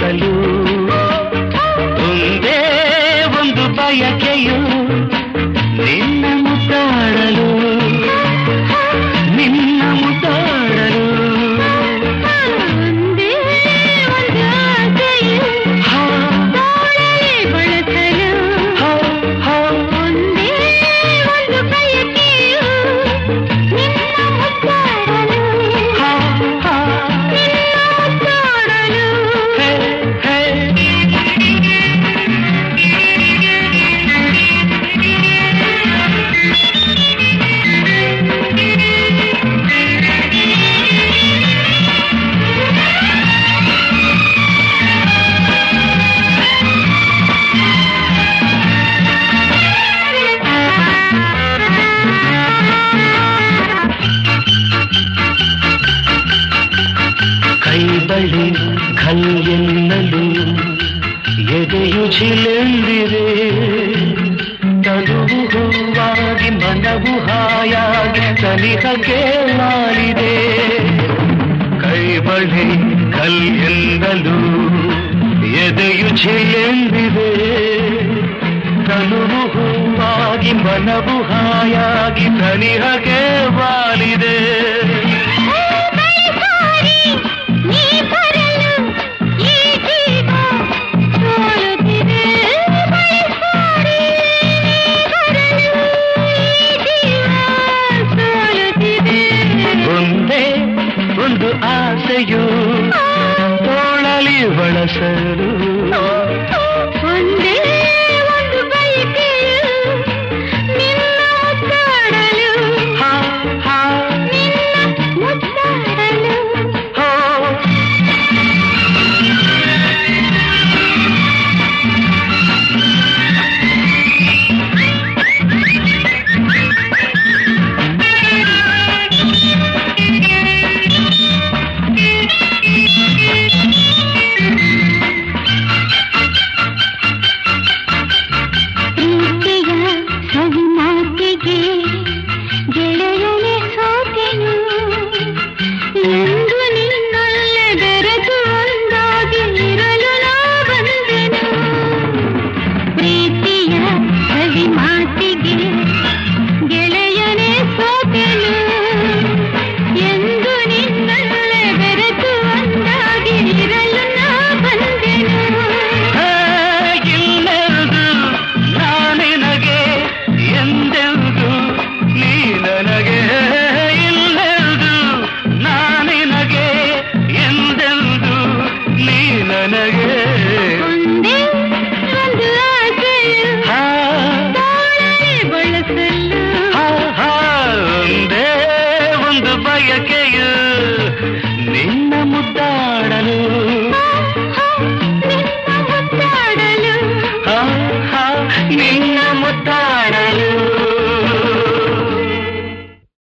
ಕಲೂ ಕೈಬಳಿ ಖಲ್ ಎನ್ನಲು ಎದೆಯು ಚಿಲೆಂದಿರೆ ತನುವು ಹೂವಾಗಿ ಮನವು ಹಾಯಾಗಿ ತನಿಖಕ್ಕೆ ಮಾಡಿದೆ ಕೈಬಳಿ ಕಲ್ ಎನ್ನಲು ಎದೆಯು ಚಿಲೆಂದಿದೆ ತನುವು ಹೂವಾಗಿ ಮನವು ಹಾಯಾಗಿ ತನಿಖಕ್ಕೆ ಬಳಸಲು ನನಗೆ